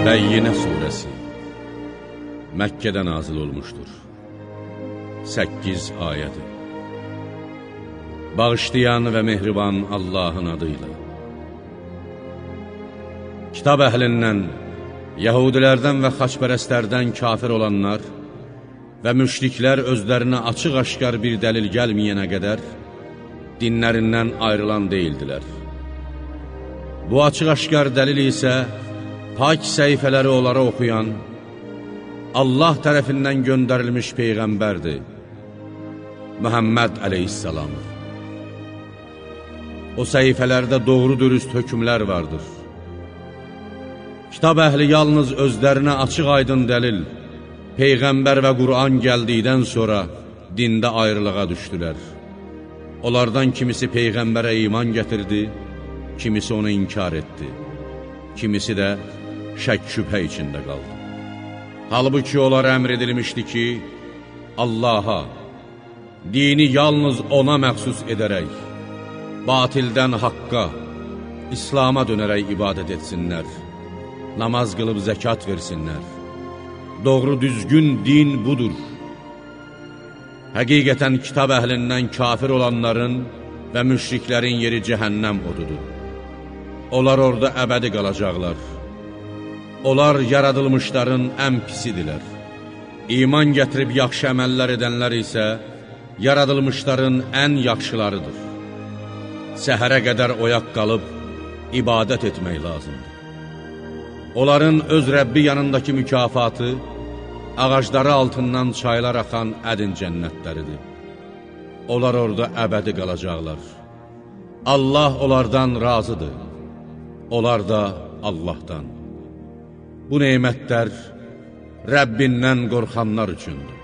Bəyyinə surəsi Məkkədə nazil olmuşdur. 8 ayədir. Bağışlayan və mehriban Allahın adıyla. Kitab əhlindən, Yahudilərdən və xaçpərəstlərdən kafir olanlar və müşriklər özlərinə açıq-aşkar bir dəlil gəlməyənə qədər dinlərindən ayrılan deyildilər. Bu açıq-aşkar dəlil isə pak səhifələri onlara oxuyan, Allah tərəfindən göndərilmiş Peyğəmbərdir, Məhəmməd əleyhissalamdır. O səhifələrdə doğru dürüst hökmlər vardır. Kitab əhli yalnız özlərinə açıq-aydın dəlil, Peyğəmbər və Qur'an gəldikdən sonra dində ayrılığa düşdülər. Onlardan kimisi Peyğəmbərə iman gətirdi, kimisi onu inkar etdi, kimisi də şək-şübhə içində qaldı. Halbuki onlara əmr edilmişdi ki, Allaha, dini yalnız ona məxsus edərək, batildən haqqa, İslama dönərək ibadət etsinlər, namaz qılıb zəkat versinlər. Doğru düzgün din budur. Həqiqətən kitab əhlindən kafir olanların və müşriklərin yeri cəhənnəm odudur. Onlar orada əbədi qalacaqlar. Onlar yaradılmışların ən pisidirlər. İman gətirib yaxşı əməllər edənlər isə yaradılmışların ən yaxşılarıdır. Səhərə qədər oyaq qalıb ibadət etmək lazımdır. Onların öz Rəbbi yanındakı mükafatı ağacları altından çaylar axan ədin cənnətləridir. Onlar orada əbədi qalacaqlar. Allah onlardan razıdır. Onlar da Allahdan. Bu neymətlər Rəbbindən qorxanlar üçündür.